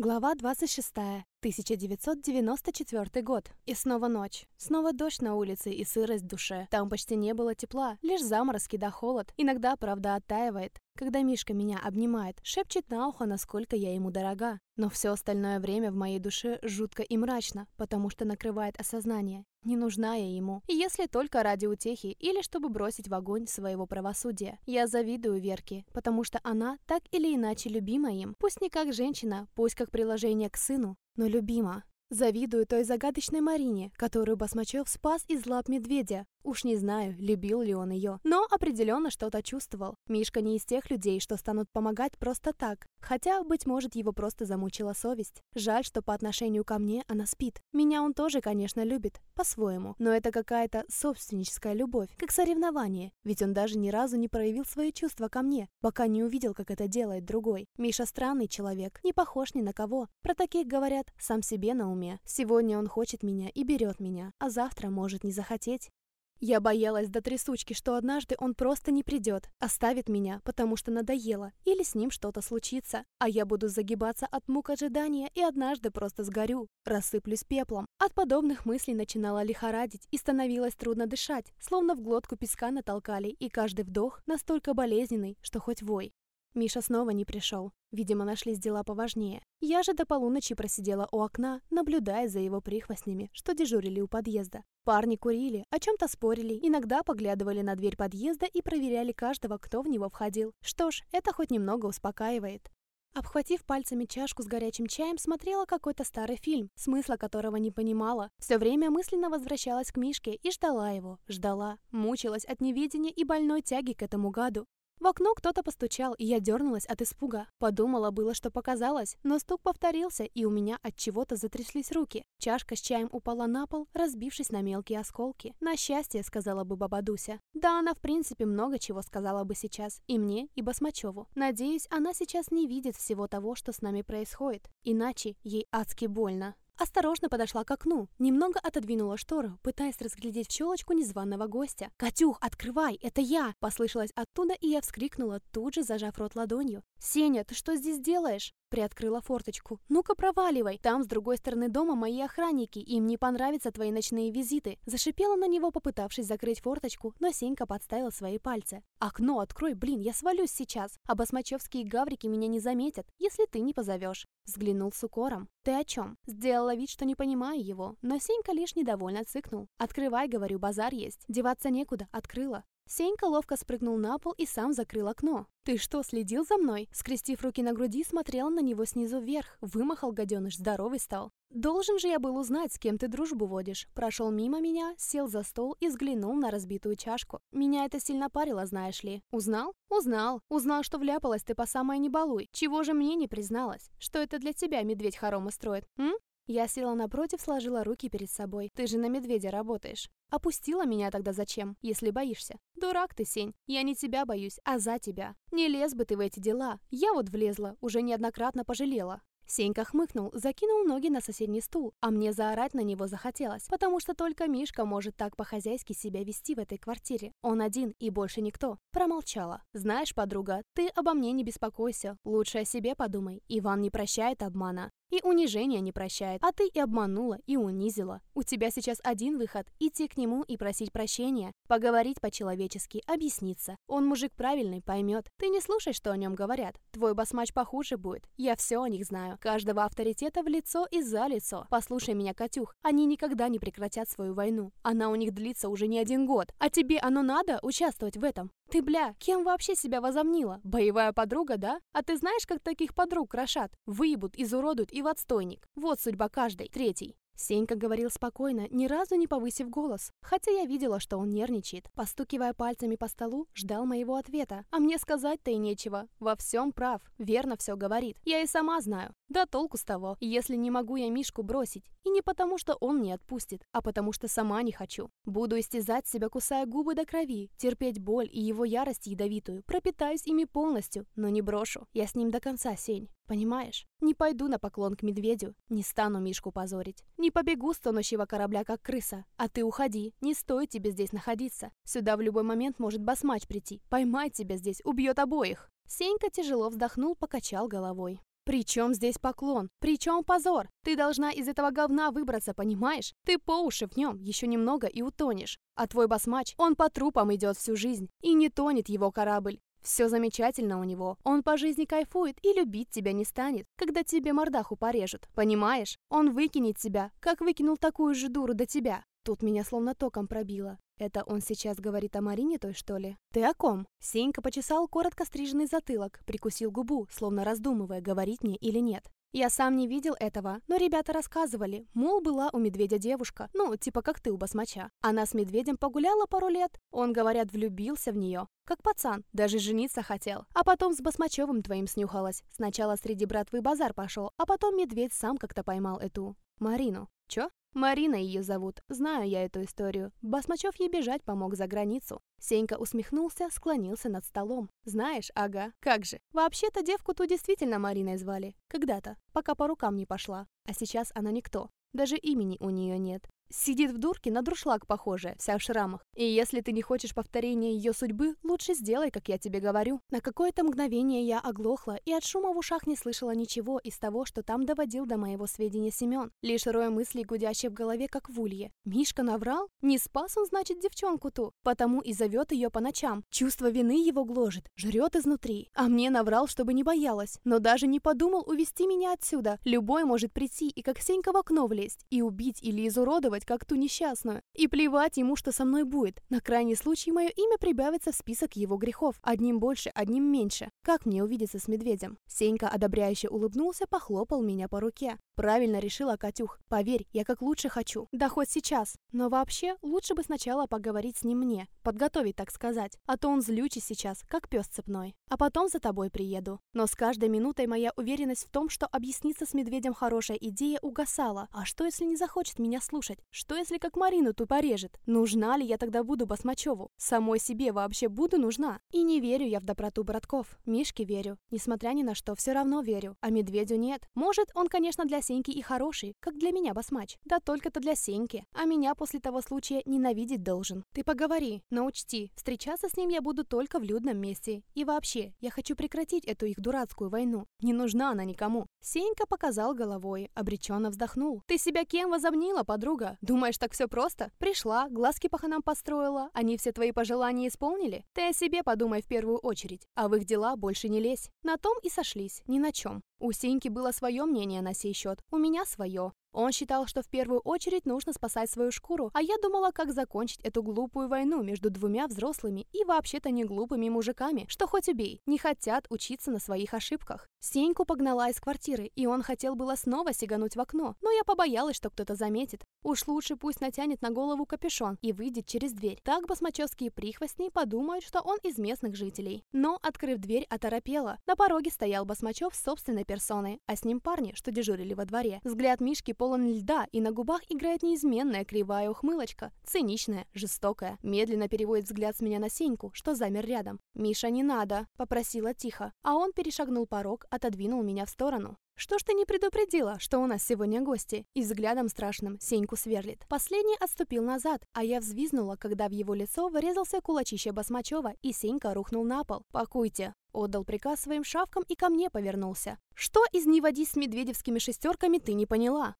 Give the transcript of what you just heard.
Глава 26. 1994 год. И снова ночь. Снова дождь на улице и сырость в душе. Там почти не было тепла, лишь заморозки да холод. Иногда, правда, оттаивает. Когда Мишка меня обнимает, шепчет на ухо, насколько я ему дорога. Но все остальное время в моей душе жутко и мрачно, потому что накрывает осознание. Не нужна я ему. Если только ради утехи или чтобы бросить в огонь своего правосудия. Я завидую Верке, потому что она так или иначе любима им. Пусть не как женщина, пусть как приложение к сыну, но любима. Завидую той загадочной Марине, которую Басмачев спас из лап медведя. Уж не знаю, любил ли он ее, но определенно что-то чувствовал. Мишка не из тех людей, что станут помогать просто так, хотя, быть может, его просто замучила совесть. Жаль, что по отношению ко мне она спит. Меня он тоже, конечно, любит, по-своему, но это какая-то собственническая любовь, как соревнование, ведь он даже ни разу не проявил свои чувства ко мне, пока не увидел, как это делает другой. Миша странный человек, не похож ни на кого. Про таких говорят сам себе на уме. Сегодня он хочет меня и берет меня, а завтра может не захотеть. Я боялась до трясучки, что однажды он просто не придет, оставит меня, потому что надоело, или с ним что-то случится, а я буду загибаться от мук ожидания и однажды просто сгорю, рассыплюсь пеплом. От подобных мыслей начинала лихорадить и становилось трудно дышать, словно в глотку песка натолкали, и каждый вдох настолько болезненный, что хоть вой. Миша снова не пришел. Видимо, нашлись дела поважнее. Я же до полуночи просидела у окна, наблюдая за его прихвостнями, что дежурили у подъезда. Парни курили, о чем-то спорили, иногда поглядывали на дверь подъезда и проверяли каждого, кто в него входил. Что ж, это хоть немного успокаивает. Обхватив пальцами чашку с горячим чаем, смотрела какой-то старый фильм, смысла которого не понимала. Все время мысленно возвращалась к Мишке и ждала его, ждала, мучилась от неведения и больной тяги к этому гаду. В окно кто-то постучал, и я дернулась от испуга. Подумала было, что показалось, но стук повторился, и у меня от чего-то затряслись руки. Чашка с чаем упала на пол, разбившись на мелкие осколки. На счастье, сказала бы баба Дуся. Да, она в принципе много чего сказала бы сейчас. И мне, и Басмачеву. Надеюсь, она сейчас не видит всего того, что с нами происходит. Иначе ей адски больно. Осторожно подошла к окну, немного отодвинула штору, пытаясь разглядеть в щелочку незваного гостя. «Катюх, открывай, это я!» Послышалось оттуда, и я вскрикнула, тут же зажав рот ладонью. «Сеня, ты что здесь делаешь?» Приоткрыла форточку. «Ну-ка проваливай! Там, с другой стороны дома, мои охранники. Им не понравятся твои ночные визиты». Зашипела на него, попытавшись закрыть форточку, но Сенька подставил свои пальцы. «Окно открой, блин, я свалюсь сейчас. А басмачевские гаврики меня не заметят, если ты не позовешь». Взглянул с укором. «Ты о чем?» Сделала вид, что не понимаю его, но Сенька лишь недовольно цыкнул. «Открывай, говорю, базар есть. Деваться некуда, открыла. Сенька ловко спрыгнул на пол и сам закрыл окно. «Ты что, следил за мной?» Скрестив руки на груди, смотрел на него снизу вверх. Вымахал гаденыш, здоровый стал. «Должен же я был узнать, с кем ты дружбу водишь». Прошел мимо меня, сел за стол и взглянул на разбитую чашку. Меня это сильно парило, знаешь ли. Узнал? Узнал. Узнал, что вляпалась ты по самое не балуй. Чего же мне не призналась? Что это для тебя медведь хоромы строит, м? Я села напротив, сложила руки перед собой. Ты же на медведя работаешь. Опустила меня тогда зачем, если боишься? Дурак ты, Сень. Я не тебя боюсь, а за тебя. Не лез бы ты в эти дела. Я вот влезла, уже неоднократно пожалела. Сенька хмыкнул, закинул ноги на соседний стул, а мне заорать на него захотелось, потому что только Мишка может так по-хозяйски себя вести в этой квартире. Он один и больше никто. Промолчала. «Знаешь, подруга, ты обо мне не беспокойся. Лучше о себе подумай. Иван не прощает обмана. И унижения не прощает. А ты и обманула, и унизила. У тебя сейчас один выход – идти к нему и просить прощения. Поговорить по-человечески, объясниться. Он мужик правильный, поймет. Ты не слушай, что о нем говорят. Твой басмач похуже будет. Я все о них знаю. Каждого авторитета в лицо и за лицо. Послушай меня, Катюх. Они никогда не прекратят свою войну. Она у них длится уже не один год. А тебе оно надо участвовать в этом? Ты, бля, кем вообще себя возомнила? Боевая подруга, да? А ты знаешь, как таких подруг крошат? Выебут, изуродуют и в отстойник. Вот судьба каждой. Третий. Сенька говорил спокойно, ни разу не повысив голос, хотя я видела, что он нервничает. Постукивая пальцами по столу, ждал моего ответа. А мне сказать-то и нечего. Во всем прав, верно все говорит. Я и сама знаю. Да толку с того, если не могу я Мишку бросить. И не потому, что он не отпустит, а потому что сама не хочу. Буду истязать себя, кусая губы до крови, терпеть боль и его ярость ядовитую, пропитаюсь ими полностью, но не брошу. Я с ним до конца, Сень. Понимаешь? Не пойду на поклон к медведю, не стану Мишку позорить. Не побегу с тонущего корабля, как крыса. А ты уходи, не стоит тебе здесь находиться. Сюда в любой момент может басмач прийти. Поймать тебя здесь, убьет обоих. Сенька тяжело вздохнул, покачал головой. При чем здесь поклон? При чем позор? Ты должна из этого говна выбраться, понимаешь? Ты по уши в нем, еще немного и утонешь. А твой басмач, он по трупам идет всю жизнь. И не тонет его корабль. Все замечательно у него. Он по жизни кайфует и любить тебя не станет, когда тебе мордаху порежут. Понимаешь? Он выкинет тебя, как выкинул такую же дуру до тебя. Тут меня словно током пробило. Это он сейчас говорит о Марине той, что ли? Ты о ком? Сенька почесал коротко стриженный затылок, прикусил губу, словно раздумывая, говорить мне или нет. Я сам не видел этого, но ребята рассказывали, мол, была у медведя девушка, ну, типа как ты у басмача. Она с медведем погуляла пару лет, он, говорят, влюбился в нее, как пацан, даже жениться хотел. А потом с басмачевым твоим снюхалась. Сначала среди братвы базар пошел, а потом медведь сам как-то поймал эту Марину. Чё? Марина ее зовут. Знаю я эту историю. Басмачев ей бежать помог за границу. Сенька усмехнулся, склонился над столом. Знаешь, ага, как же. Вообще-то девку ту действительно Мариной звали. Когда-то, пока по рукам не пошла. А сейчас она никто. Даже имени у нее нет. Сидит в дурке на друшлаг похожая, вся в шрамах. И если ты не хочешь повторения ее судьбы, лучше сделай, как я тебе говорю. На какое-то мгновение я оглохла и от шума в ушах не слышала ничего из того, что там доводил до моего сведения Семен. Лишь рой мыслей, гудящие в голове, как в улье. Мишка наврал? Не спас он, значит, девчонку ту. Потому и зовет ее по ночам. Чувство вины его гложет, жрет изнутри. А мне наврал, чтобы не боялась. Но даже не подумал увести меня отсюда. Любой может прийти и как Сенька в окно влезть, и убить или изуродовать преследовать как ту несчастную. И плевать ему, что со мной будет. На крайний случай мое имя прибавится в список его грехов. Одним больше, одним меньше. Как мне увидеться с медведем? Сенька одобряюще улыбнулся, похлопал меня по руке. Правильно решила Катюх. Поверь, я как лучше хочу. Да хоть сейчас. Но вообще, лучше бы сначала поговорить с ним мне. Подготовить, так сказать. А то он злючий сейчас, как пес цепной. А потом за тобой приеду. Но с каждой минутой моя уверенность в том, что объясниться с медведем хорошая идея, угасала. А что, если не захочет меня слушать? Что если как Марину ту порежет? Нужна ли я тогда буду Басмачеву? Самой себе вообще буду нужна? И не верю я в доброту братков. Мишке верю. Несмотря ни на что, все равно верю. А медведю нет. Может, он, конечно, для Сеньки и хороший, как для меня Басмач. Да только-то для Сеньки. А меня после того случая ненавидеть должен. Ты поговори, но учти, встречаться с ним я буду только в людном месте. И вообще, я хочу прекратить эту их дурацкую войну. Не нужна она никому. Сенька показал головой, обреченно вздохнул. Ты себя кем возомнила, подруга? Думаешь, так все просто? Пришла, глазки паханам построила, они все твои пожелания исполнили? Ты о себе подумай в первую очередь, а в их дела больше не лезь. На том и сошлись, ни на чем. У Сеньки было свое мнение на сей счет, у меня свое. Он считал, что в первую очередь нужно спасать свою шкуру, а я думала, как закончить эту глупую войну между двумя взрослыми и вообще-то не глупыми мужиками, что хоть убей, не хотят учиться на своих ошибках. Сеньку погнала из квартиры, и он хотел было снова сигануть в окно, но я побоялась, что кто-то заметит. Уж лучше пусть натянет на голову капюшон и выйдет через дверь. Так басмачевские прихвостни подумают, что он из местных жителей. Но, открыв дверь, оторопела. На пороге стоял Басмачев собственной персоной, а с ним парни, что дежурили во дворе. Взгляд Мишки полон льда, и на губах играет неизменная кривая ухмылочка. Циничная, жестокая. Медленно переводит взгляд с меня на Сеньку, что замер рядом. «Миша, не надо!» — попросила тихо. А он перешагнул порог, отодвинул меня в сторону. «Что ж ты не предупредила, что у нас сегодня гости?» И взглядом страшным Сеньку сверлит. Последний отступил назад, а я взвизнула, когда в его лицо врезался кулачище Басмачева, и Сенька рухнул на пол. «Пакуйте!» Отдал приказ своим шавкам и ко мне повернулся. «Что из «не води с медведевскими шестерками» ты не поняла?»